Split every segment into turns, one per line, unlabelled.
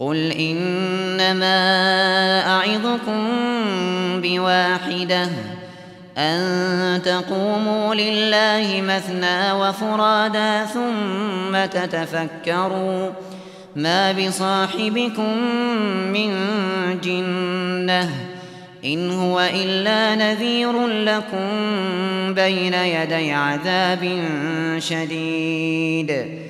قل انما اعظكم بواحده ان تقوموا لله مثنى وفرادى ثم تتفكروا ما بصاحبكم من جنه ان هو الا نذير لكم بين يدي عذاب شديد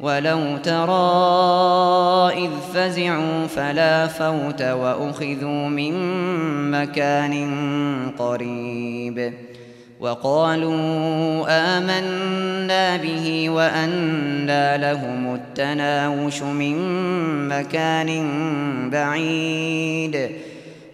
ولو ترى إذ فزعوا فلا فوت وأخذوا من مكان قريب وقالوا آمنا به وأنى لهم التناوش من مكان بعيد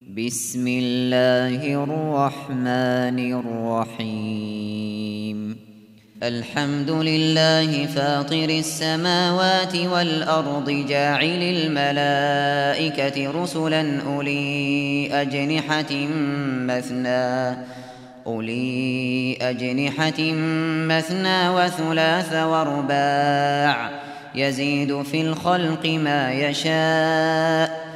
بسم اللہ الرحمن الرحیم الحمد لله فاطر السماوات والأرض جاعل الملائكة رسلا أولي أجنحة مثنى أولي أجنحة مثنى وثلاث ورباع. يزيد في الخلق ما يشاء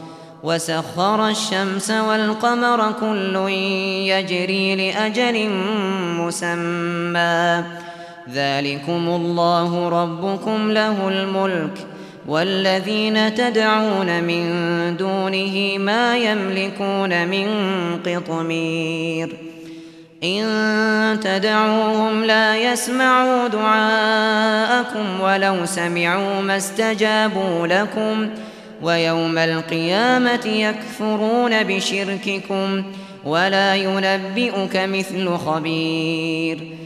وسخر الشمس والقمر كل يجري لأجل مسمى. ذلكم الله ربكم له الملك والذين تدعون من دونه ما يملكون من قطمير. إن تدعوهم لا يسمعوا دعاءكم ولو سمعوا ما استجابوا لكم ويوم القيامة يكفرون بشرككم ولا ينبئك مثل خبير